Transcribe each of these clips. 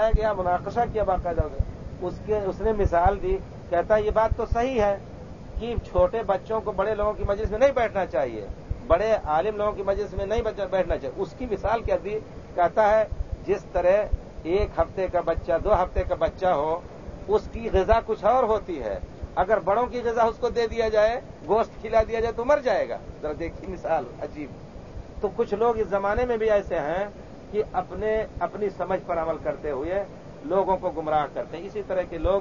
اٹھایا گیا مناقشہ کیا باقاعدہ اس کے اس نے مثال دی، کہتا یہ بات تو صحیح ہے کہ چھوٹے بچوں کو بڑے لوگوں کی مجلس میں نہیں بیٹھنا چاہیے۔ بڑے عالم لوگوں کی مجلس میں نہیں بیٹھنا چاہیے۔ اس کی مثال کیا دی کہتا ہے جس طرح ایک ہفتے کا بچہ، دو ہفتے کا بچہ ہو، اس کی غذا کچھ اور ہوتی ہے۔ اگر بڑوں کی غذا اس کو دے دیا جائے، گوشت کھلا دیا جائے تو مر جائے گا۔ ذرا دیکھیے مثال عجیب۔ تو کچھ لوگ اس زمانے میں بھی ایسے ہیں کہ اپنے اپنی سمجھ پر عمل کرتے ہوئے لوگوں کو گمراہ کرتے ہیں۔ اسی طرح کے لوگ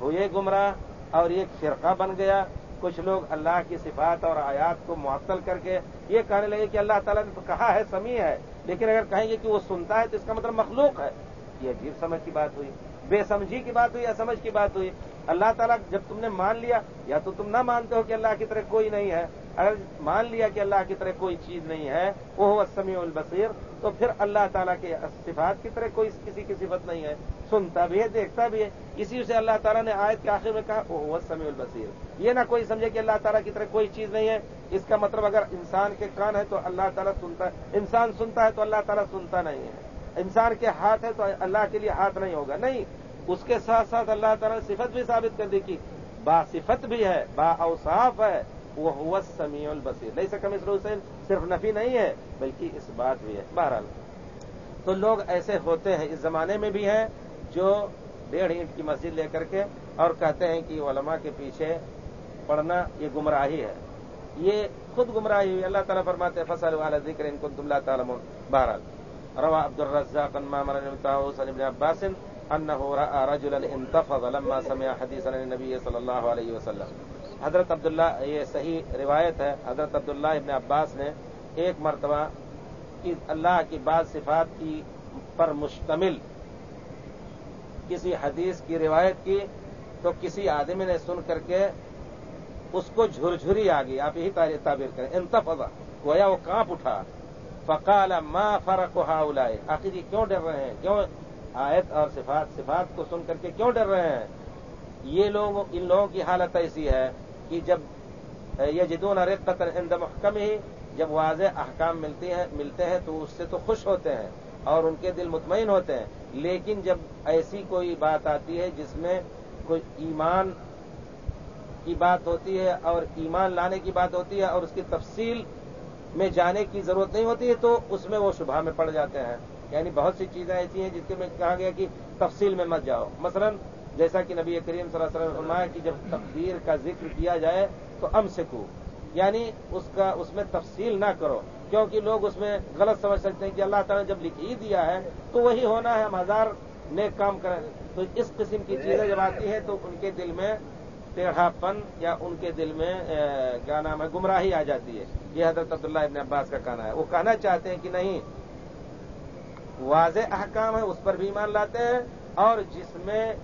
ہوئے گمراہ اور ایک فرقہ بن گیا۔ کچھ لوگ اللہ کی صفات اور آیات کو معطل کر کے یہ کہنے لگے کہ اللہ تعالیٰ نے تو کہا ہے، سمیع ہے، لیکن اگر کہیں گے کہ وہ سنتا ہے تو اس کا مطلب مخلوق ہے۔ یہ عجیب سمجھ کی بات ہوئی۔ بے سمجھی کی بات ہوئی یا سمجھ کی بات ہوئی، اللہ تعالیٰ جب تم نے مان لیا، یا تو تم نہ مانتے ہو کہ اللہ کی طرح کوئی نہیں ہے، اگر مان لیا کہ اللہ کی طرح کوئی چیز نہیں ہے، وہ سمیع البصیر، تو پھر اللہ تعالیٰ کے صفات کی طرح کوئی کسی کی صفت نہیں ہے۔ سنتا بھی ہے، دیکھتا بھی ہے۔ اسی سے اللہ تعالیٰ نے آیت کے آخر میں کہا، وہ سمیع البصیر۔ یہ نہ کوئی سمجھے کہ اللہ تعالیٰ کی طرح کوئی چیز نہیں ہے۔ اس کا مطلب اگر انسان کے کان ہے تو اللہ تعالیٰ سنتا ہے انسان سنتا ہے تو اللہ تعالیٰ سنتا نہیں ہے۔ انسان کے ہاتھ ہے تو اللہ کے لیے ہاتھ نہیں ہوگا۔ نہیں، اس کے ساتھ ساتھ اللہ تعالیٰ نے صفت بھی ثابت کر دی کہ با صفت بھی ہے، با اوصاف ہے۔ وہ ہوا سمیع البصیر۔ نہیں سکم اس حسین صرف نفی نہیں ہے، بلکہ اس بات بھی ہے۔ بہرحال، تو لوگ ایسے ہوتے ہیں، اس زمانے میں بھی ہیں، جو ڈیڑھ اینٹ کی مسجد لے کر کے اور کہتے ہیں کہ علماء کے پیچھے پڑھنا یہ گمراہی ہے۔ یہ خود گمراہی ہوئی۔ اللہ تعالیٰ فرماتے فصل والا ذکر ان کو تم اللہ تعالیٰ بہرحال روا عبد الرزاق ابن عباس انه رجلا انتفض لما سمع حديث النبي صلی اللہ علیہ وسلم. حضرت عبداللہ، یہ صحیح روایت ہے، حضرت عبداللہ ابن عباس نے ایک مرتبہ اللہ کی بعض صفات کی پر مشتمل کسی حدیث کی روایت کی تو کسی آدمی نے سن کر کے اس کو جھرجھری آ گئی آپ یہی تعبیر کریں۔ انتفضا گویا وہ کانپ اٹھا۔ فقال ما فرق ہا آخر یہ کیوں ڈر رہے ہیں؟ کیوں آیت اور صفات صفات کو سن کر کے کیوں ڈر رہے ہیں؟ یہ لوگ ان لوگوں کی حالت ایسی ہے کہ جب یہ جدون قطر ہند محکم ہی جب واضح احکام ملتی ہیں ملتے ہیں تو اس سے تو خوش ہوتے ہیں اور ان کے دل مطمئن ہوتے ہیں۔ لیکن جب ایسی کوئی بات آتی ہے جس میں کوئی ایمان کی بات ہوتی ہے اور ایمان لانے کی بات ہوتی ہے اور اس کی تفصیل میں جانے کی ضرورت نہیں ہوتی ہے تو اس میں وہ شبہ میں پڑ جاتے ہیں۔ یعنی بہت سی چیزیں ایسی ہیں جس کے میں کہا گیا کہ تفصیل میں مت جاؤ۔ مثلا جیسا کہ نبی کریم صلی اللہ علیہ وسلم فرمایا کہ جب تقدیر کا ذکر کیا جائے تو ام سکو یعنی اس کا، اس میں تفصیل نہ کرو۔ کیونکہ لوگ اس میں غلط سمجھ سکتے ہیں کہ اللہ تعالیٰ نے جب لکھ ہی دیا ہے تو وہی ہونا ہے۔ ہم ہزار نیک کام کریں۔ تو اس قسم کی چیزیں جب آتی ہیں تو ان کے دل میں ٹیڑھا پن یا ان کے دل میں کیا نام ہے، گمراہی آ جاتی ہے۔ یہ حضرت عبداللہ ابن عباس کا کہنا ہے۔ وہ کہنا چاہتے ہیں کہ نہیں، واضح احکام ہے اس پر بھی ایمان لاتے ہیں اور جس میں،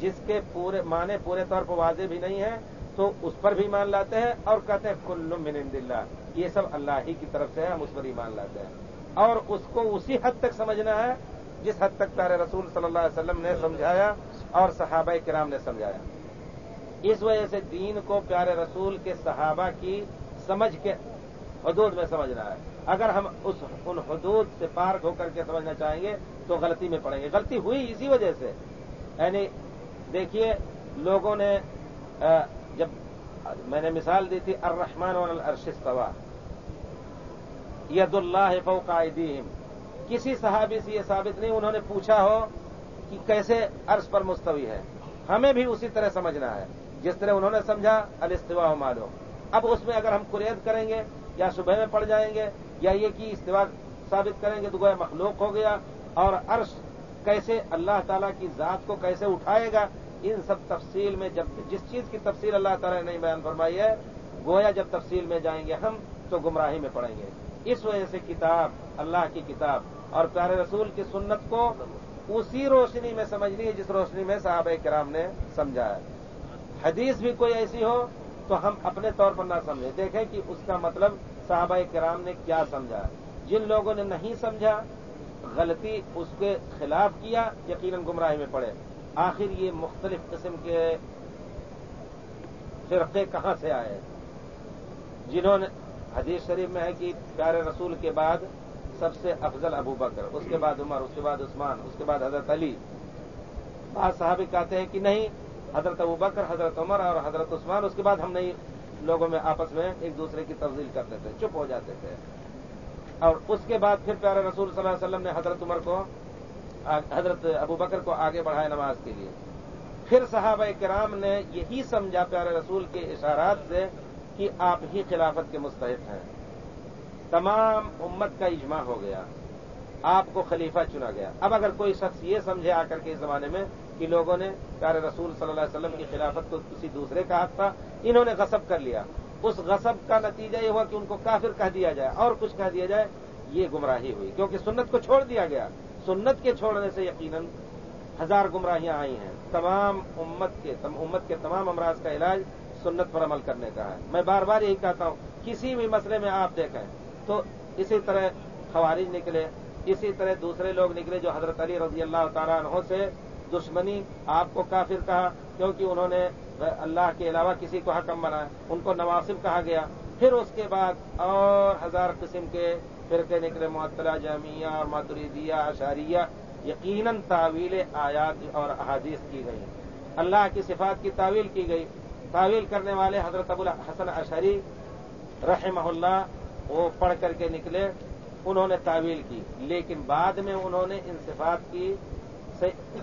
جس کے پورے، معنی پورے طور پر واضح بھی نہیں ہے، تو اس پر بھی ایمان لاتے ہیں اور کہتے ہیں، کل من عند اللہ۔ یہ سب اللہ ہی کی طرف سے ہے ہم اس پر ایمان لاتے ہیں۔ اور اس کو اسی حد تک سمجھنا ہے، جس حد تک تارے رسول صلی اللہ علیہ وسلم نے سمجھایا اور صحابہ کرام نے سمجھایا۔ اس وجہ سے دین کو پیارے رسول کے صحابہ کی سمجھ کے حدود میں سمجھنا ہے۔ اگر ہم اس ان حدود سے پار ہو کر کے سمجھنا چاہیں گے تو غلطی میں پڑیں گے۔ غلطی ہوئی اسی وجہ سے۔ یعنی دیکھیے، لوگوں نے جب میں نے مثال دی تھی، الرحمن الرشستوا ید اللہ فوق عیدیم کسی صحابی سے یہ ثابت نہیں، انہوں نے پوچھا ہو کہ کیسے عرش پر مستوی ہے۔ ہمیں بھی اسی طرح سمجھنا ہے۔ جس طرح انہوں نے سمجھا الاستوا معلوم اب اس میں اگر ہم قریت کریں گے یا صبح میں پڑ جائیں گے یا یہ کہ استوا ثابت کریں گے تو گویا مخلوق ہو گیا اور عرش کیسے اللہ تعالیٰ کی ذات کو کیسے اٹھائے گا، ان سب تفصیل میں جب جس چیز کی تفصیل اللہ تعالیٰ نے نہیں بیان فرمائی ہے، گویا جب تفصیل میں جائیں گے ہم تو گمراہی میں پڑیں گے۔ اس وجہ سے کتاب، اللہ کی کتاب اور پیارے رسول کی سنت کو اسی روشنی میں سمجھنی ہے جس روشنی میں صحابہ کرام نے سمجھا ہے۔ حدیث بھی کوئی ایسی ہو تو ہم اپنے طور پر نہ سمجھیں۔ دیکھیں کہ اس کا مطلب صحابہ کرام نے کیا سمجھا۔ جن لوگوں نے نہیں سمجھا، غلطی اس کے خلاف کیا، یقیناً گمراہی میں پڑے۔ آخر یہ مختلف قسم کے فرقے کہاں سے آئے؟ جنہوں نے حدیث شریف میں ہے کہ پیارے رسول کے بعد سب سے افضل ابو بکر، اس کے بعد عمر، اس کے بعد عثمان، اس کے بعد حضرت علی۔ بعض صحابی کہتے ہیں کہ نہیں حضرت ابو بکر، حضرت عمر اور حضرت عثمان، اس کے بعد ہم نہیں، لوگوں میں آپس میں ایک دوسرے کی تفضیل کرتے تھے چپ ہو جاتے تھے۔ اور اس کے بعد پھر پیارے رسول صلی اللہ علیہ وسلم نے حضرت عمر کو حضرت ابو بکر کو آگے بڑھایا نماز کے لیے۔ پھر صحابہ کرام نے یہی سمجھا پیارے رسول کے اشارات سے کہ آپ ہی خلافت کے مستحق ہیں۔ تمام امت کا اجماع ہو گیا، آپ کو خلیفہ چنا گیا۔ اب اگر کوئی شخص یہ سمجھے آ کر کے اس زمانے میں کہ لوگوں نے پیارے رسول صلی اللہ علیہ وسلم کی خلافت کو کسی دوسرے کا حق تھا، انہوں نے غصب کر لیا۔ اس غصب کا نتیجہ یہ ہوا کہ ان کو کافر کہہ دیا جائے، اور کچھ کہہ دیا جائے، یہ گمراہی ہوئی۔ کیونکہ سنت کو چھوڑ دیا گیا۔ سنت کے چھوڑنے سے یقیناً ہزار گمراہیاں آئی ہیں۔ تمام امت کے امت کے تمام امراض کا علاج سنت پر عمل کرنے کا ہے۔ میں بار بار یہی کہتا ہوں، کسی بھی مسئلے میں آپ دیکھیں تو اسی طرح خوارج نکلے، اسی طرح دوسرے لوگ نکلے جو حضرت علی رضی اللہ تعالیٰ عنہ سے دشمنی آپ کو کافر کہا، کیونکہ انہوں نے اللہ کے علاوہ کسی کو حکم بنایا۔ ان کو نواسب کہا گیا۔ پھر اس کے بعد اور ہزار قسم کے فرقے نکلے معطلا جامعہ اور ماتریدیہ اشاریہ یقیناً تعویل آیات اور احادیث کی گئی۔ اللہ کی صفات کی تعویل کی گئی۔ تعویل کرنے والے حضرت ابو الحسن اشری رحمہ اللہ وہ پڑھ کر کے نکلے۔ انہوں نے تعویل کی۔ لیکن بعد میں انہوں نے ان صفات کی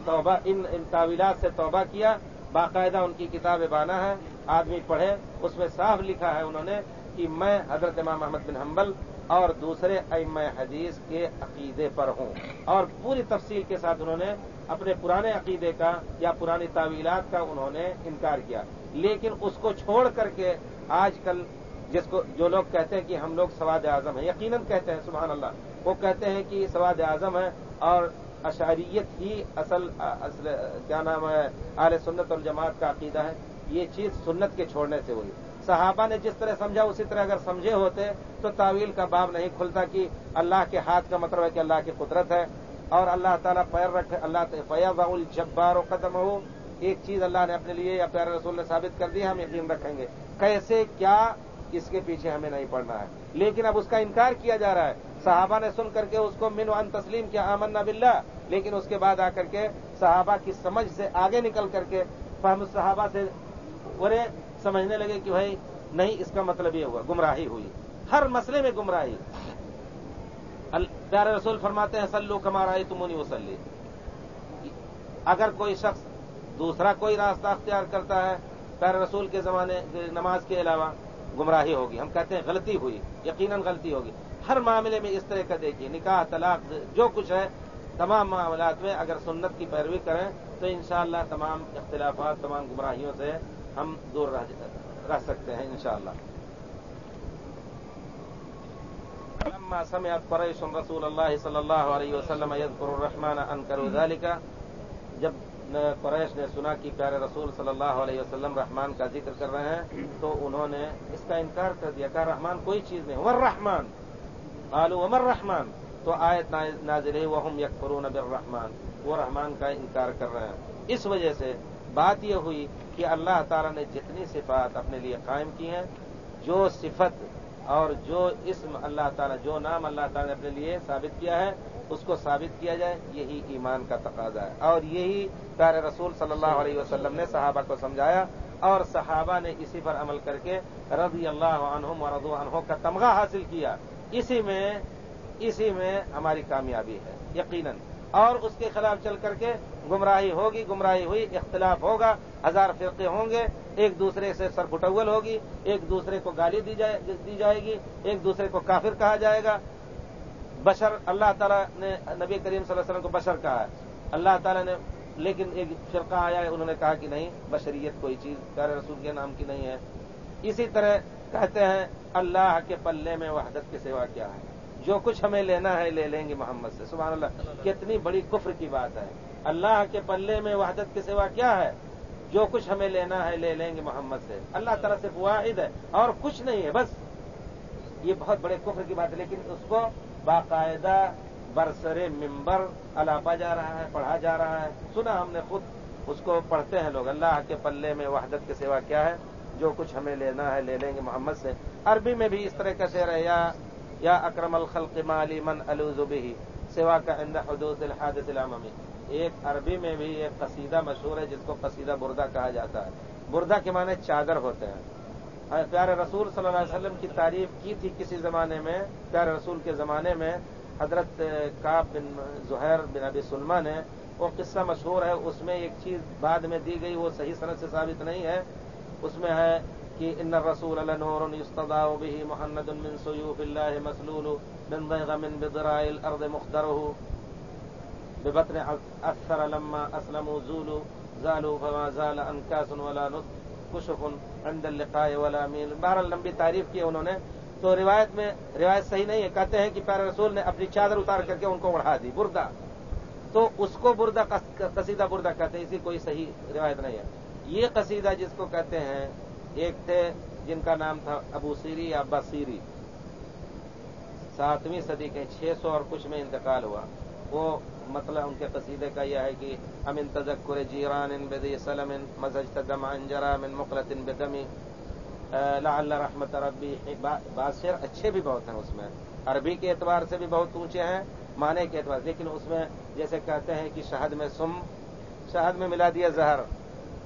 توبہ، ان تعویلات سے توبہ کیا، باقاعدہ ان کی کتاب بانا ہے، آدمی پڑھے، اس میں صاف لکھا ہے انہوں نے کہ میں حضرت امام محمد بن حنبل اور دوسرے ام حدیث کے عقیدے پر ہوں۔ اور پوری تفصیل کے ساتھ انہوں نے اپنے پرانے عقیدے کا یا پرانی تعویلات کا انہوں نے انکار کیا۔ لیکن اس کو چھوڑ کر کے آج کل جس کو جو لوگ کہتے ہیں کہ ہم لوگ سواد اعظم ہیں، یقیناً کہتے ہیں، سبحان اللہ، وہ کہتے ہیں کہ سواد اعظم ہے اور اشاریت ہی اصل اصل، کیا نام ہے اعلی سنت اور جماعت کا عقیدہ ہے۔ یہ چیز سنت کے چھوڑنے سے ہوئی۔ صحابہ نے جس طرح سمجھا، اسی طرح اگر سمجھے ہوتے تو تعویل کا باب نہیں کھلتا کہ اللہ کے ہاتھ کا مطلب ہے کہ اللہ کی قدرت ہے۔ اور اللہ تعالیٰ پیر رکھے، اللہ فیض الجبار و قدم ہو ایک چیز اللہ نے اپنے لیے یا پیارے رسول نے ثابت کر دی، ہم یقین رکھیں گے۔ کیسے، کیا اس کے پیچھے ہمیں نہیں پڑنا ہے۔ لیکن اب اس کا انکار کیا جا رہا ہے۔ صحابہ نے سن کر کے اس کو من وان تسلیم کیا آمن باللہ۔ لیکن اس کے بعد آ کر کے صحابہ کی سمجھ سے آگے نکل کر کے فہم صحابہ سے برے سمجھنے لگے کہ بھائی نہیں، اس کا مطلب یہ ہوا، گمراہی ہوئی۔ ہر مسئلے میں گمراہی۔ پیارے رسول فرماتے ہیں سلو کمارا تمونی وسلی اگر کوئی شخص دوسرا کوئی راستہ اختیار کرتا ہے، پیارے رسول کے زمانے نماز کے علاوہ گمراہی ہوگی۔ ہم کہتے ہیں غلطی ہوئی، یقیناً غلطی ہوگی۔ ہر معاملے میں اس طرح کا دیکھیے، نکاح، طلاق، جو کچھ ہے، تمام معاملات میں اگر سنت کی پیروی کریں تو انشاءاللہ تمام اختلافات، تمام گمراہیوں سے ہم دور رہ سکتے ہیں انشاءاللہ۔ لما سمعت قریش رسول اللہ صلی اللہ علیہ وسلم يذكر الرحمن انکروا ذلك جب قریش نے سنا کہ پیارے رسول صلی اللہ علیہ وسلم رحمان کا ذکر کر رہے ہیں، تو انہوں نے اس کا انکار کر دیا کہ رحمان کوئی چیز نہیں عمر رحمان آلو عمر رحمان تو آیت نازل وہ ہم یکفرون بالرحمان وہ رحمان کا انکار کر رہے ہیں۔ اس وجہ سے بات یہ ہوئی کہ اللہ تعالیٰ نے جتنی صفات اپنے لیے قائم کی ہیں، جو صفت اور جو اسم اللہ تعالیٰ، جو نام اللہ تعالیٰ نے اپنے لیے ثابت کیا ہے اس کو ثابت کیا جائے، یہی ایمان کا تقاضا ہے۔ اور یہی پیارے رسول صلی اللہ علیہ وسلم نے صحابہ کو سمجھایا اور صحابہ نے اسی پر عمل کر کے رضی اللہ عنہم و رضو عنہ کا تمغہ حاصل کیا۔ اسی میں اسی میں ہماری کامیابی ہے، یقیناً۔ اور اس کے خلاف چل کر کے گمراہی ہوگی، گمراہی ہوئی، اختلاف ہوگا، ہزار فرقے ہوں گے۔ ایک دوسرے سے سر سرپٹول ہوگی، ایک دوسرے کو گالی دی جائے گی، ایک دوسرے کو کافر کہا جائے گا۔ بشر، اللہ تعالیٰ نے نبی کریم صلی اللہ علیہ وسلم کو بشر کہا ہے۔ اللہ تعالیٰ نے، لیکن ایک فرقہ آیا ہے، انہوں نے کہا کہ نہیں، بشریت کوئی چیز، پیارے رسول کے نام کی نہیں ہے۔ اسی طرح کہتے ہیں، اللہ کے پلے میں وحدت کے سوا کیا ہے۔ جو کچھ ہمیں لینا ہے، لے لیں گے محمد سے۔ سبحان اللہ، کتنی بڑی کفر کی بات ہے۔ اللہ کے پلے میں وحدت کے سوا کیا ہے؟ جو کچھ ہمیں لینا ہے، لے لیں گے محمد سے۔ اللہ تعالیٰ سے واحد ہے اور کچھ نہیں ہے، بس۔ یہ بہت بڑے کفر کی بات ہے، لیکن اس کو باقاعدہ برسر ممبر الاپا جا رہا ہے، پڑھا جا رہا ہے۔ سنا ہم نے خود، اس کو پڑھتے ہیں لوگ۔ اللہ کے پلے میں وحدت کے سوا کیا ہے؟ جو کچھ ہمیں لینا ہے، لے لیں گے محمد سے۔ عربی میں بھی اس طرح کا شعر ہے، یا یا اکرم الخلق مالی من الزبی سوا کا اند حدود الحادث العممی ایک عربی میں بھی ایک قصیدہ مشہور ہے، جس کو قصیدہ بردہ کہا جاتا ہے۔ بردہ کے معنی چادر ہوتے ہیں۔ پیارے رسول صلی اللہ علیہ وسلم کی تعریف کی تھی کسی زمانے میں؟ پیارے رسول کے زمانے میں حضرت کاب بن زہیر بن ابی سلما نے وہ قصہ مشہور ہے، اس میں ایک چیز بعد میں دی گئی، وہ صحیح صنعت سے ثابت نہیں ہے۔ اس میں ہے کہ ان رسول نور يستضاء به محمد من سيوف الله مسلول من ضيغ من بضراء الارض مختره ببطن اكثر لما اسلموا زولوا، زالوا فما زال انكاس ولا نص اللقاء ولا ميل. بہرحال لمبی تعریف کی انہوں نے. تو روایت میں روایت صحیح نہیں ہے. کہتے ہیں کہ پیارے رسول نے اپنی چادر اتار کر کے ان کو بڑھا دی. بردہ تو اس کو بردہ قصیدہ بردہ کہتے ہیں. اسی کوئی صحیح روایت نہیں ہے. یہ قصیدہ جس کو کہتے ہیں، ایک تھے جن کا نام تھا ابو سیری یا ابا سیری. ساتویں صدی کے چھ سو اور کچھ میں انتقال ہوا. وہ مطلب ان کے قصیدے کا یہ ہے کہ امن تذکر جیران بدی سلم مزج دم انجرا من مقلت ان بدمی لعل رحمت ربی بادشیر اچھے بھی بہت ہیں اس میں۔ عربی کے اعتبار سے بھی بہت اونچے ہیں، معنی کے اعتبار، لیکن اس میں جیسے کہتے ہیں کہ شہد میں سم، شہد میں ملا دیا زہر۔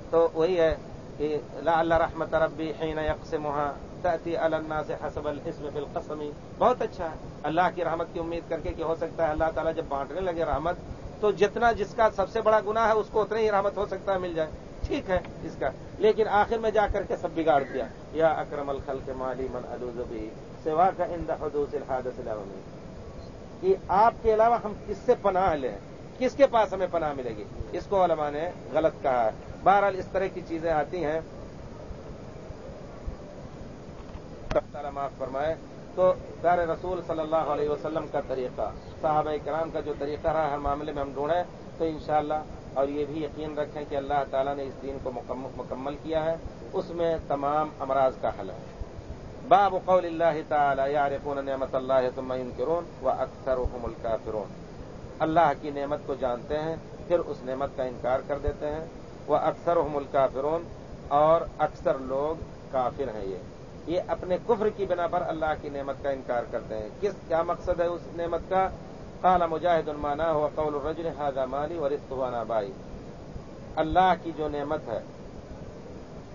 تو وہی ہے کہ لا اللہ رحمت ربی حین یقسمها تأتی علی الناس حسب الاسم فی القسم. بہت اچھا ہے۔ اللہ کی رحمت کی امید کر کے کہ ہو سکتا ہے۔ اللہ تعالیٰ جب بانٹنے لگے رحمت، تو جتنا جس کا سب سے بڑا گناہ ہے، اس کو اتنا ہی رحمت ہو سکتا ہے، مل جائے۔ ٹھیک ہے اس کا۔ لیکن آخر میں جا کر کے سب بگاڑ دیا۔ یا اکرم الخل کے مالی من الزبی سوا کا ان حدوث الحادث کہ آپ کے علاوہ ہم کس سے پناہ لیں؟ کس کے پاس ہمیں پناہ ملے گی؟ اس کو علماء نے غلط کہا ہے۔ بہرحال اس طرح کی چیزیں آتی ہیں۔ تعالیٰ معاف فرمائے، تو پیارے رسول صلی اللہ علیہ وسلم کا طریقہ، صحابہ کرام کا جو طریقہ رہا، ہر معاملے میں ہم ڈھونڈیں تو انشاءاللہ، اور یہ بھی یقین رکھیں کہ اللہ تعالیٰ نے اس دین کو مکمل کیا ہے، اس میں تمام امراض کا حل ہے۔ باب قول اللہ تعالی، یعرفون نعمت اللہ ثم ينکرون و اکثر الکافرون۔ اللہ کی نعمت کو جانتے ہیں، پھر اس نعمت کا انکار کر دیتے ہیں۔ وہ اکثر الکافرون، اور اکثر لوگ کافر ہیں یہ۔ یہ اپنے کفر کی بنا پر اللہ کی نعمت کا انکار کرتے ہیں۔ کس کیا مقصد ہے اس نعمت کا؟ قال مجاہد المانا ہوا قول الرجل هذا مالی اور استوانا بائی. اللہ کی جو نعمت ہے،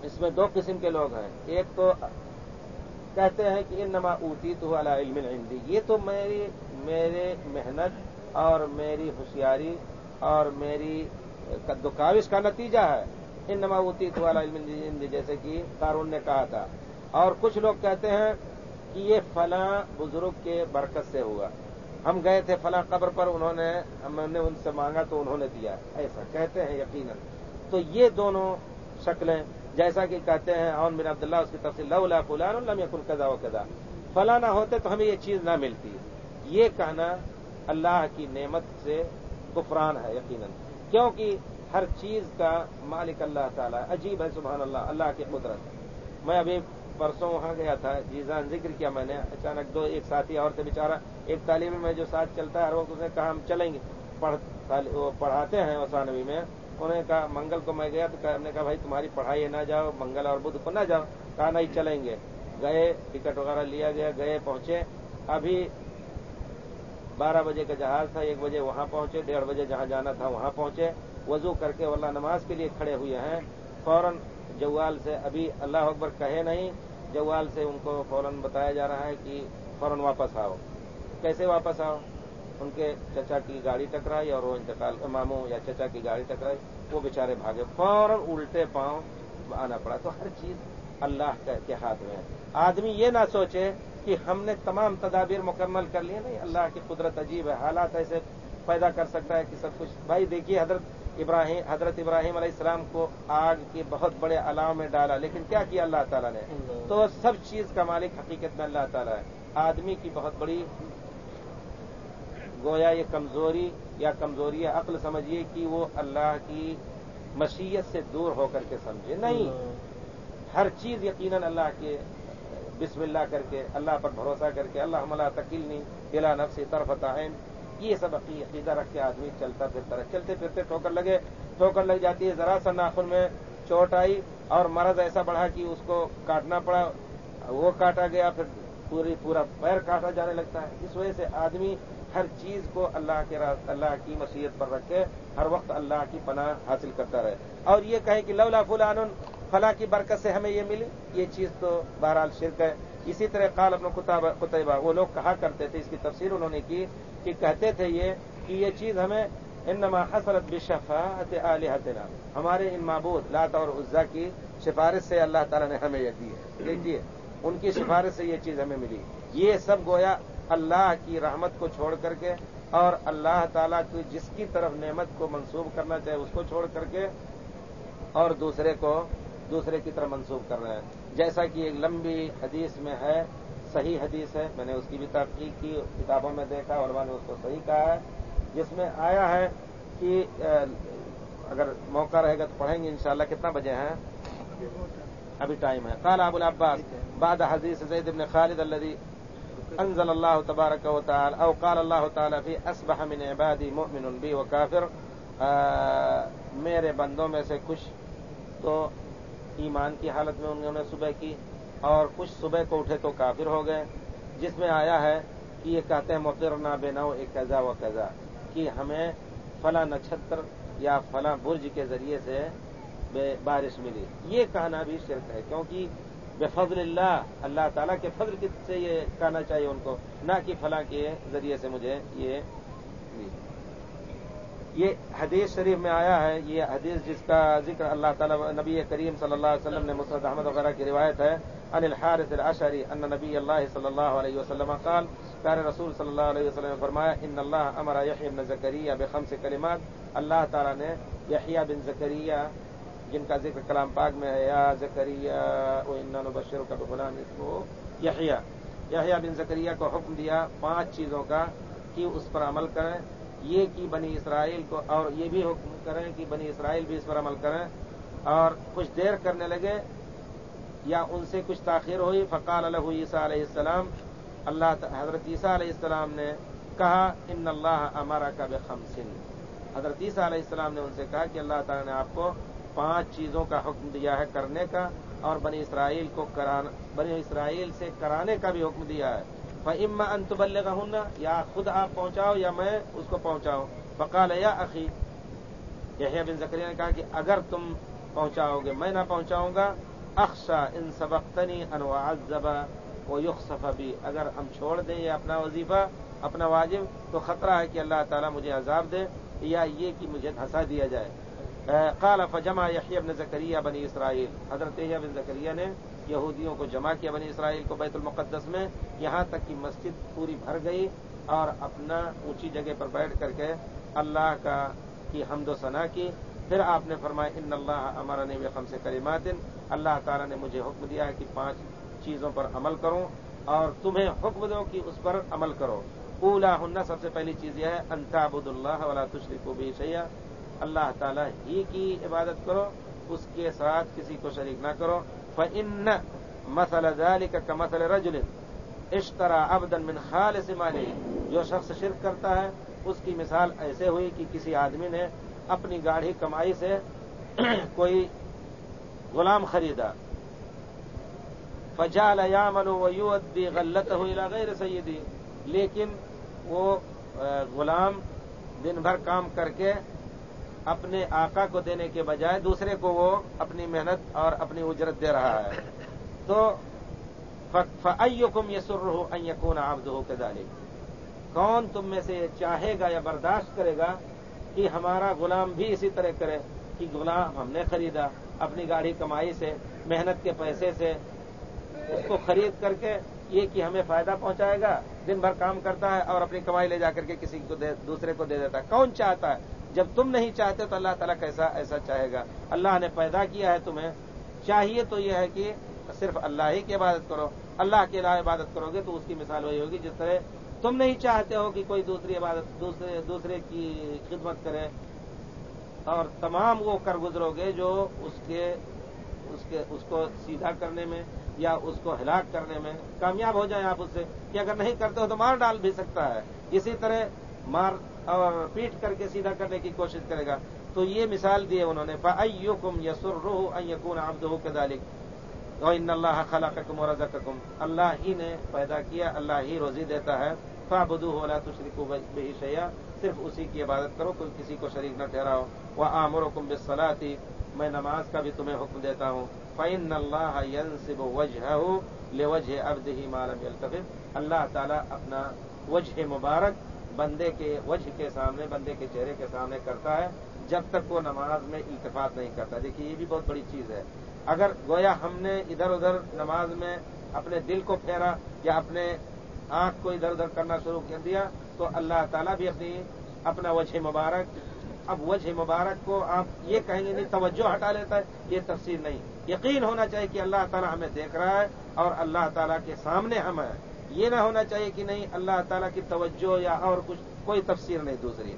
اس میں دو قسم کے لوگ ہیں۔ ایک تو کہتے ہیں کہ ان نما اوتی تو علم ہندی یہ تو میری میرے محنت اور میری ہوشیاری اور میری کاوش کا نتیجہ ہے۔ ان نما اوتی تو علم ہندی جیسے کہ قارون نے کہا تھا۔ اور کچھ لوگ کہتے ہیں کہ یہ فلاں بزرگ کے برکت سے ہوا۔ ہم گئے تھے فلاں قبر پر، انہوں نے، ہم نے ان سے مانگا تو انہوں نے دیا۔ ایسا کہتے ہیں یقیناً۔ تو یہ دونوں شکلیں، جیسا کہ کہتے ہیں اون بن عبداللہ، اس کی تفصیل اللہ فلان اللہ کل قدا و قدا فلاں نہ ہوتے تو ہمیں یہ چیز نہ ملتی۔ یہ کہنا اللہ کی نعمت سے گفران ہے یقیناً۔ کیونکہ ہر چیز کا مالک اللہ تعالیٰ، عجیب ہے، سبحان اللہ اللہ کی قدرت۔ میں ابھی پرسوں وہاں گیا تھا جیزان ذکر کیا میں نے۔ اچانک دو، ایک ساتھی اور سے بےچارا ایک تعلیم میں جو ساتھ چلتا ہے ہر وقت اس نے کہا ہم چلیں گے۔ وہ پڑھاتے ہیں وسانوی میں۔ انہوں نے کہا، منگل کو میں گیا تو ہم نے کہا، بھائی تمہاری پڑھائی نہ جاؤ، منگل اور بدھ کو نہ جاؤ۔ کہا، نہیں چلیں گے۔ گئے، ٹکٹ وغیرہ لیا گیا، گئے، پہنچے۔ ابھی بارہ بجے کا جہاز تھا، ایک بجے وہاں پہنچے، ڈیڑھ بجے جہاں جانا تھا وہاں پہنچے۔ وضو کر کے واللہ نماز کے لیے کھڑے ہوئے ہیں۔ فوراً جوال سے، ابھی اللہ اکبر کہے نہیں جوال سے ان کو فوراً بتایا جا رہا ہے کہ فوراً واپس آؤ۔ کیسے واپس آؤ؟ ان کے چچا کی گاڑی ٹکرائی اور وہ انتقال ماموں یا چچا کی گاڑی ٹکرائی، وہ بےچارے بھاگے۔ فوراً الٹے پاؤں آنا پڑا۔ تو ہر چیز اللہ کے ہاتھ میں ہے۔ آدمی یہ نہ سوچے کہ ہم نے تمام تدابیر مکمل کر لیے۔ نہیں، اللہ کی قدرت عجیب ہے۔ حالات ایسے پیدا کر سکتا ہے کہ سب کچھ۔ بھائی دیکھیے حضرت ابراہیم حضرت ابراہیم علیہ السلام کو آگ کے بہت بڑے علاؤ میں ڈالا، لیکن کیا کیا اللہ تعالیٰ نے؟ تو سب چیز کا مالک حقیقت میں اللہ تعالیٰ ہے۔ آدمی کی بہت بڑی گویا یہ کمزوری یا کمزوری عقل سمجھیے کہ وہ اللہ کی مشیت سے دور ہو کر کے سمجھے۔ نہیں، ہر چیز یقیناً اللہ کے بسم اللہ کر کے، اللہ پر بھروسہ کر کے اللہ ملا تکیل نہیں دلا نفسی طرف تعین یہ سب عقیدہ رکھ کے آدمی چلتا پھرتا رہے، چلتے پھرتے ٹھوکر لگے، ٹھوکر لگ جاتی ہے، ذرا سا ناخن میں چوٹ آئی اور مرض ایسا بڑھا کہ اس کو کاٹنا پڑا، وہ کاٹا گیا، پھر پوری پورا پیر کاٹا جانے لگتا ہے۔ اس وجہ سے آدمی ہر چیز کو اللہ کے اللہ کی مشیت پر رکھ کے ہر وقت اللہ کی پناہ حاصل کرتا رہے۔ اور یہ کہے کہ لولا فلان فلاں کی برکت سے ہمیں یہ ملی، یہ چیز تو بہرحال شرک ہے۔ اسی طرح قال اپنا قطبہ وہ لوگ کہا کرتے تھے، اس کی تفسیر انہوں نے کی کہ کہتے تھے یہ کہ یہ چیز ہمیں انما حسرت بشفاعت آلہتنا، ہمارے ان معبود لات اور عزا کی سفارش سے اللہ تعالیٰ نے ہمیں یہ دی ہے۔ دیکھیے، ان کی سفارش سے یہ چیز ہمیں ملی۔ یہ سب گویا اللہ کی رحمت کو چھوڑ کر کے اور اللہ تعالیٰ کی جس کی طرف نعمت کو منسوب کرنا چاہے اس کو چھوڑ کر کے اور دوسرے کو دوسرے کی طرف منسوب کر رہے ہیں جیسا کہ ایک لمبی حدیث میں ہے، صحیح حدیث ہے، میں نے اس کی بھی تحقیق کی، کتابوں میں دیکھا اور میں نے اس کو صحیح کہا ہے، جس میں آیا ہے کہ اگر موقع رہے گا تو پڑھیں گے، انشاءاللہ کتنا بجے ہیں؟ ابھی ٹائم ہے۔ قال ابو العباس، بعد حدیث زید بن خالد الذي انزل الله تبارك وتعالى او قال الله تعالى في اصبح من عبادي مؤمن بي وكافر میرے بندوں میں سے کچھ تو ایمان کی حالت میں انہوں نے صبح کی اور کچھ صبح کو اٹھے تو کافر ہو گئے، جس میں آیا ہے کہ یہ کہتے ہیں مقرنا بے نو، ایک قزا و قزا کہ ہمیں فلاں نچھتر یا فلاں برج کے ذریعے سے بارش ملی۔ یہ کہنا بھی شرک ہے، کیونکہ بے فضل اللہ اللہ تعالیٰ کے فضل سے یہ کہنا چاہیے ان کو، نہ کہ فلاں کے ذریعے سے مجھے یہ یہ حدیث شریف میں آیا ہے، یہ حدیث جس کا ذکر اللہ تعالیٰ نبی کریم صلی اللہ علیہ وسلم نے مسرد احمد وغیرہ کی روایت ہے ان الحارث الاشری ان نبی اللہ صلی اللہ علیہ وسلم قال پیارے رسول صلی اللہ علیہ وسلم نے فرمایا، ان اللہ امر یحیی بن زکریہ بخم سے کلمات اللہ تعالیٰ نے یحییٰ بن زکریہ جن کا ذکر کلام پاک میں ہے، یا زکریہ و بشر کا غلام کو یحییٰ یحییٰ بن زکریہ کو حکم دیا پانچ چیزوں کا، کہ اس پر عمل کریں۔ یہ کہ بنی اسرائیل کو اور یہ بھی حکم کریں کہ بنی اسرائیل بھی اس پر عمل کریں اور کچھ دیر کرنے لگے یا ان سے کچھ تاخیر ہوئی، فقال الح عیسیٰ علیہ السلام، اللہ حضرت عیسیٰ علیہ السلام نے کہا، ان اللہ امارا کا بے خمسن حضرت عیسیٰ علیہ السلام نے ان سے کہا کہ اللہ تعالیٰ نے آپ کو پانچ چیزوں کا حکم دیا ہے کرنے کا اور بنی اسرائیل کو بنی اسرائیل سے کرانے کا بھی حکم دیا ہے۔ فعما انتبل کا یا خود آپ پہنچاؤ یا میں اس کو پہنچاؤں۔ فقال یا عقی یحییٰ بن زکری نے کہا کہ اگر تم پہنچاؤ گے، میں نہ پہنچاؤں گا۔ اخشا ان سبقتنی انواع زبا وہ یق بھی اگر ہم چھوڑ دیں یہ اپنا وظیفہ، اپنا واجب، تو خطرہ ہے کہ اللہ تعالیٰ مجھے عذاب دے یا یہ کہ مجھے دھسا دیا جائے۔ قال فجمع یحییٰ بن زکریہ بنی اسرائیل۔ حضرت یحییٰ بن زکریہ نے یہودیوں کو جمع کیا بنی اسرائیل کو بیت المقدس میں، یہاں تک کہ مسجد پوری بھر گئی اور اپنا اونچی جگہ پر بیٹھ کر کے اللہ کا کی حمد و ثنا کی۔ پھر آپ نے فرمایا، ان اللہ ہمارا نے خم سے کریمات اللہ تعالیٰ نے مجھے حکم دیا کہ پانچ چیزوں پر عمل کروں اور تمہیں حکم دو کہ اس پر عمل کرو۔ اولا ہننا سب سے پہلی چیز یہ ہے انتا ابود اللہ والا تشریف کو بھی سیاح اللہ تعالیٰ ہی کی عبادت کرو، اس کے ساتھ کسی کو شریک نہ کرو۔ فن مسل ذلك کا مسل رجل اشترا ابدن من خالص مالی جو شخص شرک کرتا ہے، اس کی مثال ایسے ہوئی کہ کسی آدمی نے اپنی گاڑی کمائی سے کوئی غلام خریدا۔ فجال یامل و یودی غلط ہوئی غیر سیدی لیکن وہ غلام دن بھر کام کر کے اپنے آقا کو دینے کے بجائے دوسرے کو وہ اپنی محنت اور اپنی اجرت دے رہا ہے۔ تو فعم یسر ہو یقون آبد ہو کے ڈالے کون تم میں سے چاہے گا یا برداشت کرے گا کہ ہمارا غلام بھی اسی طرح کرے کہ غلام ہم نے خریدا اپنی گاڑی کمائی سے، محنت کے پیسے سے، اس کو خرید کر کے یہ کہ ہمیں فائدہ پہنچائے گا، دن بھر کام کرتا ہے اور اپنی کمائی لے جا کر کے کسی کو دوسرے کو دے دیتا ہے۔ کون چاہتا ہے؟ جب تم نہیں چاہتے تو اللہ تعالیٰ کیسا ایسا چاہے گا؟ اللہ نے پیدا کیا ہے تمہیں، چاہیے تو یہ ہے کہ صرف اللہ ہی کی عبادت کرو۔ اللہ کے علاوہ عبادت کرو گے تو اس کی مثال وہی ہوگی جس طرح تم نہیں چاہتے ہو کہ کوئی دوسری عبادت، دوسرے دوسرے کی خدمت کرے۔ اور تمام وہ کر گزرو گے جو اس کے اس کے، اس کو سیدھا کرنے میں یا اس کو ہلاک کرنے میں کامیاب ہو جائیں آپ اس سے۔ کہ اگر نہیں کرتے ہو تو مار ڈال بھی سکتا ہے۔ اسی طرح مار پیٹ کر کے سیدھا کرنے کی کوشش کرے گا۔ تو یہ مثال دی انہوں نے کم یسر روح یقون آبد ہو کے دالک ان اللہ خلا کم اور اللہ ہی نے پیدا کیا، اللہ ہی روزی دیتا ہے۔ فا بدو ہونا تو شریک صرف اسی کی عبادت کرو، کوئی کسی کو شریک نہ ٹھہراؤ۔ وہ آمر و میں نماز کا بھی تمہیں حکم دیتا ہوں۔ فعن اللہ ینصب وجہ لے وجہ ابد ہی مالم اللہ تعالیٰ اپنا وجہ مبارک بندے کے وجہ کے سامنے، بندے کے چہرے کے سامنے کرتا ہے، جب تک وہ نماز میں التفاط نہیں کرتا۔ دیکھیے، یہ بھی بہت بڑی چیز ہے۔ اگر گویا ہم نے ادھر ادھر نماز میں اپنے دل کو پھیرا یا اپنے آنکھ کو ادھر ادھر کرنا شروع کر دیا، تو اللہ تعالیٰ بھی اپنی، اپنا وجہ مبارک، اب وجہ مبارک کو آپ یہ کہیں گے، نہیں، توجہ ہٹا لیتا ہے، یہ تفصیل نہیں۔ یقین ہونا چاہیے کہ اللہ تعالیٰ ہمیں دیکھ رہا ہے اور اللہ تعالیٰ کے سامنے ہم ہیں۔ یہ نہ ہونا چاہیے کہ نہیں، اللہ تعالیٰ کی توجہ یا اور کچھ، کوئی تفسیر نہیں دوسری۔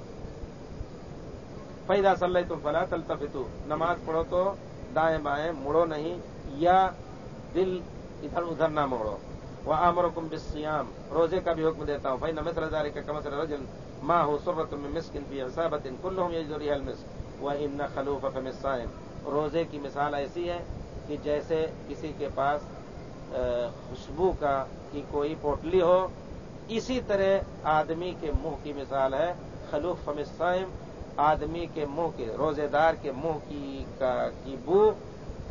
پیدا صلی تم فلاں تلتفتو نماز پڑھو تو دائیں بائیں مڑو نہیں، یا دل ادھر ادھر نہ موڑو وہ آمر کم بسیام روزے کا بھی حکم دیتا ہوں۔ بھائی نمس رضاری کا کمس رجن ماں ہو سرت میں مسکن پی صاحب کل ہوں یہ ضروری وہ ان خلوف روزے کی مثال ایسی ہے کہ جیسے کسی کے پاس خوشبو کا کی کوئی پوٹلی ہو، اسی طرح آدمی کے منہ کی مثال ہے خلوف فمسائم آدمی کے منہ کے، روزے دار کے منہ کی کی بو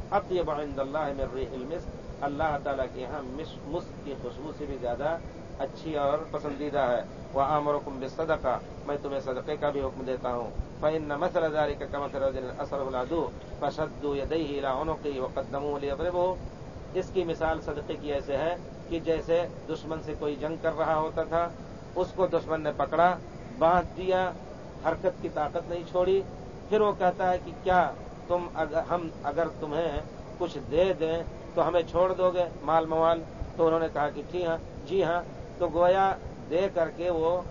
اب یہ بعند اللہ میں علمس اللہ تعالیٰ کے یہاں مسک کی خوشبو سے بھی زیادہ اچھی اور پسندیدہ ہے۔ وہ عامر حکم صدقہ میں تمہیں صدقے کا بھی حکم دیتا ہوں۔ فن نمت رضاری کا کمت اثر الادو فشد یدئی کی وقدم ابرب اس کی مثال صدقے کی ایسے ہے کہ جیسے دشمن سے کوئی جنگ کر رہا ہوتا تھا، اس کو دشمن نے پکڑا، باندھ دیا، حرکت کی طاقت نہیں چھوڑی۔ پھر وہ کہتا ہے کہ کیا تم اگر ہم اگر تمہیں کچھ دے دیں تو ہمیں چھوڑ دو گے؟ مال موال۔ تو انہوں نے کہا کہ ٹھیک ہاں جی ہاں۔ تو گویا دے کر کے وہ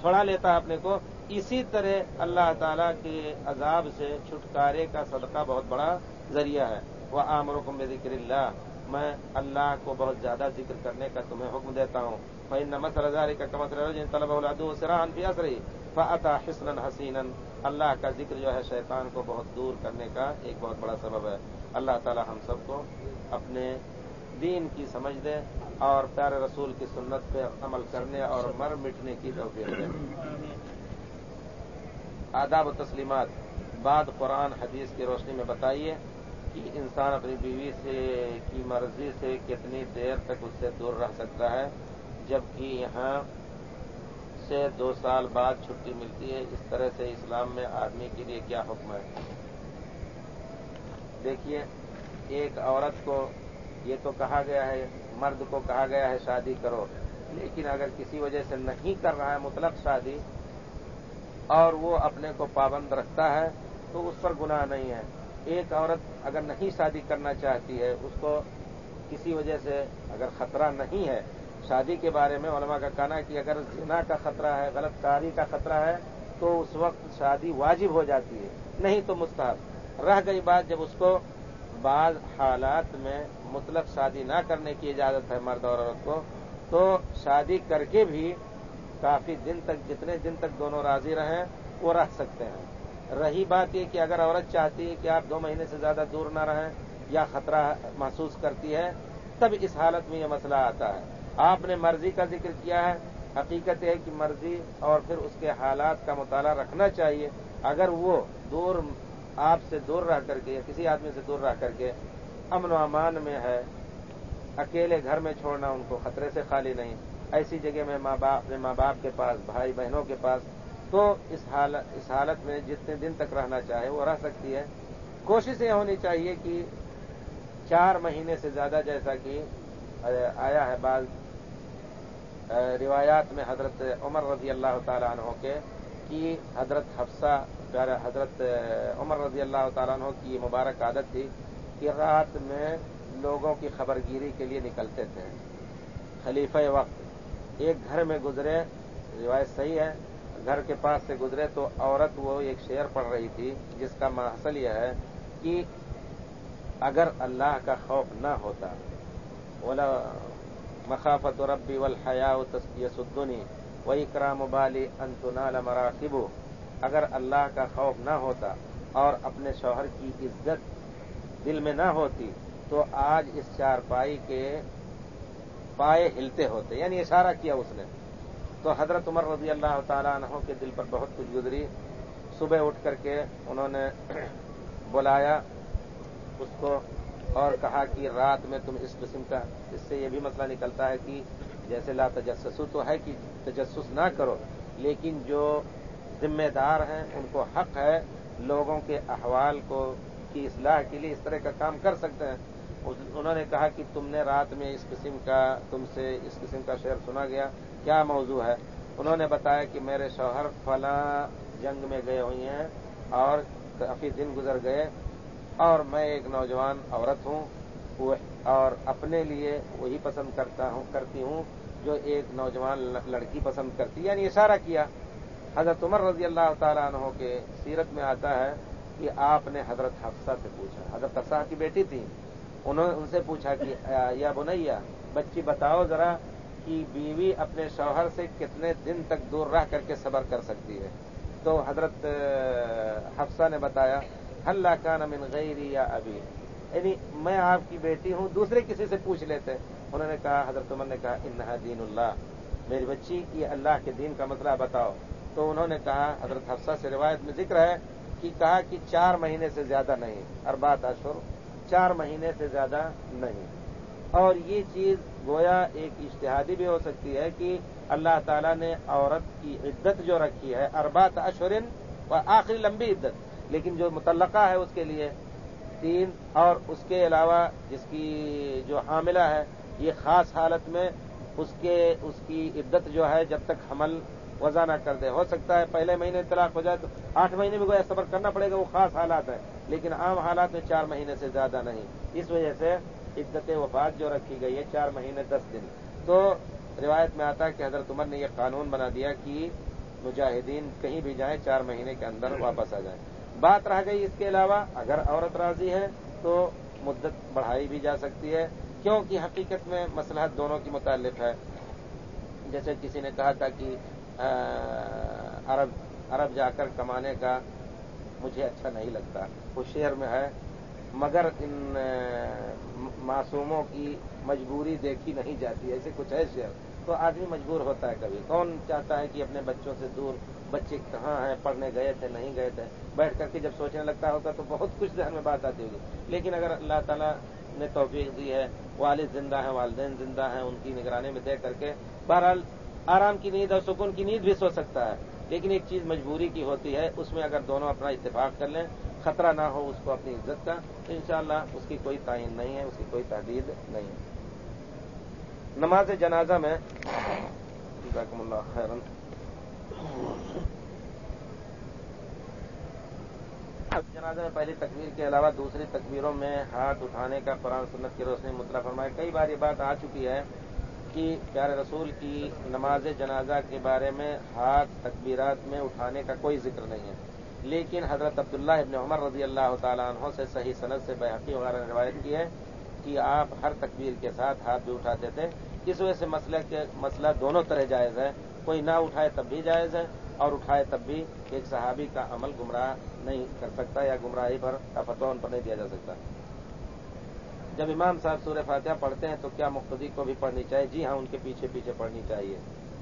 چھوڑا لیتا اپنے کو۔ اسی طرح اللہ تعالی کے عذاب سے چھٹکارے کا صدقہ بہت بڑا ذریعہ ہے۔ وہ عامر حکم ذکر اللہ میں اللہ کو بہت زیادہ ذکر کرنے کا تمہیں حکم دیتا ہوں۔ بھائی نمس رضاری کا کمت طلب سران پیاس رہی فعطا حسن حسین اللہ کا ذکر جو ہے شیطان کو بہت دور کرنے کا ایک بہت بڑا سبب ہے۔ اللہ تعالی ہم سب کو اپنے دین کی سمجھ دے اور پیارے رسول کی سنت پہ عمل کرنے اور مر مٹنے کی توفیق دے۔ آداب و تسلیمات بعد قرآن حدیث کی روشنی میں بتائیے۔ کہ انسان اپنی بیوی سے کی مرضی سے کتنی دیر تک اس سے دور رہ سکتا ہے، جبکہ یہاں سے دو سال بعد چھٹی ملتی ہے۔ اس طرح سے اسلام میں آدمی کے لیے کیا حکم ہے؟ دیکھیے، ایک عورت کو یہ تو کہا گیا ہے، مرد کو کہا گیا ہے شادی کرو، لیکن اگر کسی وجہ سے نہیں کر رہا ہے مطلق شادی اور وہ اپنے کو پابند رکھتا ہے، تو اس پر گناہ نہیں ہے۔ ایک عورت اگر نہیں شادی کرنا چاہتی ہے، اس کو کسی وجہ سے اگر خطرہ نہیں ہے، شادی کے بارے میں علماء کا کہنا ہے کہ اگر زنا کا خطرہ ہے، غلط کاری کا خطرہ ہے، تو اس وقت شادی واجب ہو جاتی ہے، نہیں تو مستحب۔ رہ گئی بات جب اس کو بعض حالات میں مطلب شادی نہ کرنے کی اجازت ہے مرد اور عورت کو، تو شادی کر کے بھی کافی دن تک، جتنے دن تک دونوں راضی رہیں، وہ رکھ سکتے ہیں۔ رہی بات یہ کہ اگر عورت چاہتی ہے کہ آپ دو مہینے سے زیادہ دور نہ رہیں یا خطرہ محسوس کرتی ہے، تب اس حالت میں یہ مسئلہ آتا ہے۔ آپ نے مرضی کا ذکر کیا ہے، حقیقت ہے کہ مرضی اور پھر اس کے حالات کا مطالعہ رکھنا چاہیے۔ اگر وہ دور آپ سے دور رہ کر کے یا کسی آدمی سے دور رہ کر کے امن و امان میں ہے، اکیلے گھر میں چھوڑنا ان کو خطرے سے خالی نہیں۔ ایسی جگہ میں ماں باپ اپنے ماں باپ کے پاس، بھائی بہنوں کے پاس تو اس حالت اس حالت میں جتنے دن تک رہنا چاہے وہ رہ سکتی ہے۔ کوشش یہ ہونی چاہیے کہ چار مہینے سے زیادہ جیسا کہ آیا ہے بعض روایات میں حضرت عمر رضی اللہ تعالیٰ عنہ کے کی حضرت حفصہ حضرت عمر رضی اللہ تعالیٰ عنہ کی مبارک عادت تھی کہ رات میں لوگوں کی خبر گیری کے لیے نکلتے تھے۔ خلیفہ وقت ایک گھر میں گزرے، روایت صحیح ہے گھر کے پاس سے گزرے تو عورت وہ ایک شعر پڑھ رہی تھی، جس کا محصل یہ ہے کہ اگر اللہ کا خوف نہ ہوتا مخافت و ربی والحیا یسدنی و اکرام بالی انتنال مراقب اگر اللہ کا خوف نہ ہوتا اور اپنے شوہر کی عزت دل میں نہ ہوتی، تو آج اس چارپائی کے پائے ہلتے ہوتے یعنی اشارہ کیا اس نے۔ تو حضرت عمر رضی اللہ تعالیٰ عنہ کے دل پر بہت کچھ گزری۔ صبح اٹھ کر کے انہوں نے بلایا، اس کو اور کہا کہ رات میں تم اس قسم کا، اس سے یہ بھی مسئلہ نکلتا ہے کہ جیسے لا تجسسو تو ہے کہ تجسس نہ کرو، لیکن جو ذمہ دار ہیں، ان کو حق ہے لوگوں کے احوال کو، کی اصلاح کے لیے اس طرح کا کام کر سکتے ہیں۔ انہوں نے کہا کہ تم نے رات میں اس قسم کا تم سے اس قسم کا شعر سنا گیا، کیا موضوع ہے؟ انہوں نے بتایا کہ میرے شوہر فلاں جنگ میں گئے ہوئی ہیں اور کافی دن گزر گئے اور میں ایک نوجوان عورت ہوں اور اپنے لیے وہی پسند کرتا ہوں، کرتی ہوں جو ایک نوجوان لڑکی پسند کرتی یعنی اشارہ کیا، حضرت عمر رضی اللہ تعالیٰ عنہ کے سیرت میں آتا ہے کہ آپ نے حضرت حفصہ سے پوچھا، حضرت حفصہ کی بیٹی تھی انہوں نے ان سے پوچھا کہ یا بنیا، بچی بتاؤ ذرا کہ بیوی اپنے شوہر سے کتنے دن تک دور رہ کر کے صبر کر سکتی ہے۔ تو حضرت حفصہ نے بتایا اللہ کا من غیری یا ابھی یعنی میں آپ کی بیٹی ہوں، دوسرے کسی سے پوچھ لیتے۔ انہوں نے کہا، حضرت عمر نے کہا، انہا دین اللہ میری بچی، یہ اللہ کے دین کا مسئلہ بتاؤ۔ تو انہوں نے کہا، حضرت حفصہ سے روایت میں ذکر ہے کہ کہا کہ چار مہینے سے زیادہ نہیں۔ اربات اشور چار مہینے سے زیادہ نہیں۔ اور یہ چیز گویا ایک اشتہادی بھی ہو سکتی ہے کہ اللہ تعالیٰ نے عورت کی عدت جو رکھی ہے اربات اشورن و آخری لمبی عدت، لیکن جو متعلقہ ہے اس کے لیے تین، اور اس کے علاوہ جس کی جو حاملہ ہے، یہ خاص حالت میں اس کے، اس کی عدت جو ہے جب تک حمل وضع نہ کر دے۔ ہو سکتا ہے پہلے مہینے طلاق ہو جائے تو آٹھ مہینے میں گویا صبر کرنا پڑے گا، وہ خاص حالات ہے لیکن عام حالات میں چار مہینے سے زیادہ نہیں۔ اس وجہ سے عدت وفات جو رکھی گئی ہے، چار مہینے دس دن۔ تو روایت میں آتا ہے کہ حضرت عمر نے یہ قانون بنا دیا کہ مجاہدین کہیں بھی جائیں، چار مہینے کے اندر واپس آ جائیں۔ بات رہ گئی اس کے علاوہ، اگر عورت راضی ہے تو مدت بڑھائی بھی جا سکتی ہے، کیونکہ حقیقت میں مسلحت دونوں کی متعلق ہے۔ جیسے کسی نے کہا تھا کہ عرب عرب جا کر کمانے کا مجھے اچھا نہیں لگتا۔ وہ شہر میں ہے، مگر ان معصوموں کی مجبوری دیکھی نہیں جاتی ایسے کچھ ہے شہر تو آدمی مجبور ہوتا ہے کبھی۔ کون چاہتا ہے کہ اپنے بچوں سے دور، بچے کہاں ہیں، پڑھنے گئے تھے، نہیں گئے تھے؟ بیٹھ کر کے جب سوچنے لگتا ہوتا تو بہت کچھ ذہن میں بات آتی ہوگی۔ لیکن اگر اللہ تعالیٰ نے توفیق دی ہے، والد زندہ ہیں، والدین زندہ ہیں، ان کی نگرانی میں دیکھ کر کے، بہرحال آرام کی نیند اور سکون کی نیند بھی سو سکتا ہے۔ لیکن ایک چیز مجبوری کی ہوتی ہے، اس میں اگر دونوں اپنا اتفاق کر لیں، خطرہ نہ ہو اس کو اپنی عزت کا، تو انشاءاللہ اس کی کوئی تعین نہیں ہے، اس کی کوئی تحدید نہیں ہے۔ نماز جنازہ میں اللہ خیرن جنازہ میں پہلی تکبیر کے علاوہ دوسری تکبیروں میں ہاتھ اٹھانے کا قرآن سنت کی روشنی مطلع فرمائے، کئی بار یہ بات آ چکی ہے کہ پیارے رسول کی نماز جنازہ کے بارے میں ہاتھ تکبیرات میں اٹھانے کا کوئی ذکر نہیں ہے۔ لیکن حضرت عبداللہ ابن عمر رضی اللہ تعالیٰ عنہ سے صحیح صنعت سے بحقی وغیرہ نے روایت کی ہے کہ آپ ہر تکبیر کے ساتھ ہاتھ بھی اٹھاتے تھے۔ اس وجہ سے مسئلہ کے، مسئلہ دونوں طرح جائز ہے۔ کوئی نہ اٹھائے تب بھی جائز ہے اور اٹھائے تب بھی ایک صحابی کا عمل گمراہ نہیں کر سکتا یا گمراہی پر فتوا پر نہیں دیا جا سکتا۔ جب امام صاحب سورہ فاتحہ پڑھتے ہیں تو کیا مقتدی کو بھی پڑھنی چاہیے؟ جی ہاں ان کے پیچھے پیچھے پڑھنی چاہیے۔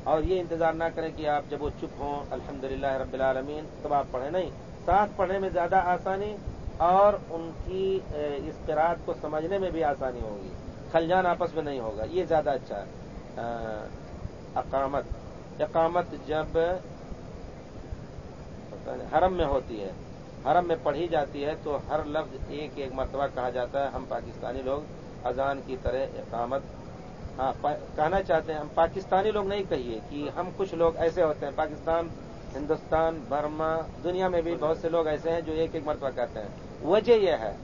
اور یہ انتظار نہ کریں کہ آپ جب وہ چپ ہوں الحمد رب العالمین، تب آپ پڑھیں۔ نہیں، ساتھ پڑھنے میں زیادہ آسانی اور ان کی اس قرآد کو سمجھنے میں بھی آسانی ہوگی۔ خلجان آپس میں نہیں ہوگا، یہ زیادہ اچھا ہے۔ اقامت۔ اقامت جب حرم میں ہوتی ہے۔ حرم میں پڑھی جاتی ہے تو ہر لفظ ایک ایک مرتبہ کہا جاتا ہے۔ ہم پاکستانی لوگ اذان کی طرح اقامت ہاں کہنا چاہتے ہیں، ہم پاکستانی لوگ نہیں کہیے کہ ہم کچھ لوگ ایسے ہوتے ہیں۔ پاکستان، ہندوستان، برما، دنیا میں بھی بہت سے لوگ ایسے ہیں جو ایک ایک مرتبہ کہتے ہیں۔ وجہ یہ ہے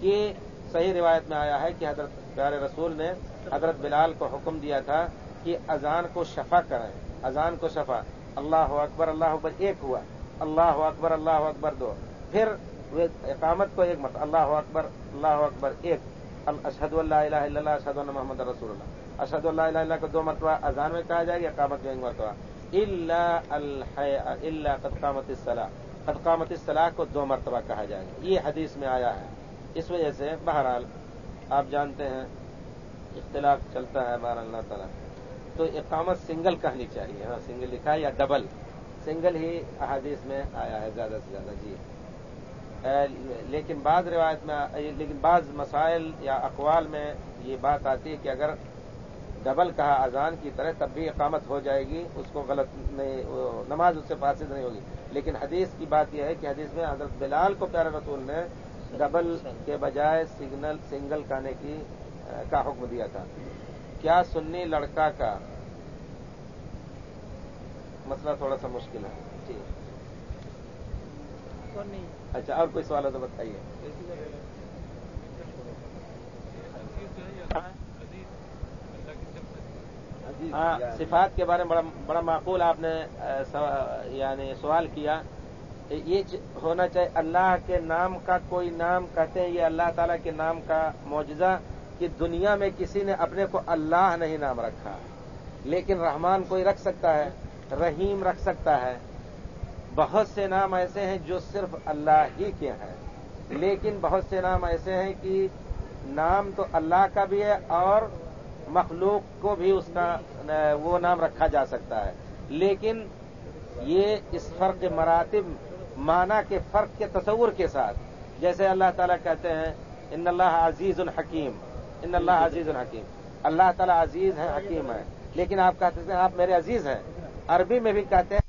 کہ صحیح روایت میں آیا ہے کہ حضرت پیارے رسول نے حضرت بلال کو حکم دیا تھا کہ اذان کو شفا کریں۔ اذان کو شفا۔ اللہ اکبر اللہ اکبر، ایک ہوا۔ اللہ اکبر اللہ اکبر دو۔ پھر اقامت کو ایک مرتبہ، اللہ اکبر اللہ اکبر، ایک اشد اللہ الہ الا اللہ اشد اللہ محمد رسول اللہ۔ اشد اللہ الہ اللہ کو دو مرتبہ اذان میں کہا جائے گا، اقامت میں ایک مرتبہ۔ اللہ اللہ قدقامت الصلاح قدقامت الصلاح کو دو مرتبہ کہا جائے گا۔ یہ حدیث میں آیا ہے۔ اس وجہ سے بہرحال آپ جانتے ہیں، اختلاف چلتا ہے بار اللہ تعالیٰ۔ تو اقامت سنگل کہنی چاہیے ہاں سنگل لکھا یا ڈبل۔ سنگل ہی احادیث میں آیا ہے، زیادہ سے زیادہ۔ جی۔ لیکن بعض روایت میں لیکن بعض مسائل یا اقوال میں یہ بات آتی ہے کہ اگر ڈبل کہا اذان کی طرح، تب بھی اقامت ہو جائے گی، اس کو غلط نہیں نماز اس سے فاسد نہیں ہوگی۔ لیکن حدیث کی بات یہ ہے کہ حدیث میں حضرت بلال کو پیارے رسول نے ڈبل کے بجائے سگنل، سنگل کہنے کی کا حکم دیا تھا۔ کیا سنی لڑکا کا مسئلہ تھوڑا سا مشکل ہے؟ جی۔ اچھا اور کوئی سوال ہے تو بتائیے۔ ہاں صفات کے بارے میں بڑا بڑا معقول آپ نے یعنی سوال کیا۔ یہ ہونا چاہیے اللہ کے نام کا کوئی نام کہتے ہیں یہ اللہ تعالیٰ کے نام کا معجزہ کہ دنیا میں کسی نے اپنے کو اللہ نہیں نام رکھا۔ لیکن رحمان کوئی رکھ سکتا ہے رحیم رکھ سکتا ہے۔ بہت سے نام ایسے ہیں جو صرف اللہ ہی کے ہیں۔ لیکن بہت سے نام ایسے ہیں کہ نام تو اللہ کا بھی ہے اور مخلوق کو بھی اس کا، وہ نام رکھا جا سکتا ہے۔ لیکن یہ اس فرق مراتب، معنی کے فرق کے تصور کے ساتھ، جیسے اللہ تعالیٰ کہتے ہیں، ان اللہ عزیز الحکیم ان اللہ عزیز الحکیم اللہ تعالیٰ عزیز ہے حکیم ہے لیکن آپ کہتے ہیں، آپ میرے عزیز ہیں۔ عربی میں بھی کہتے ہیں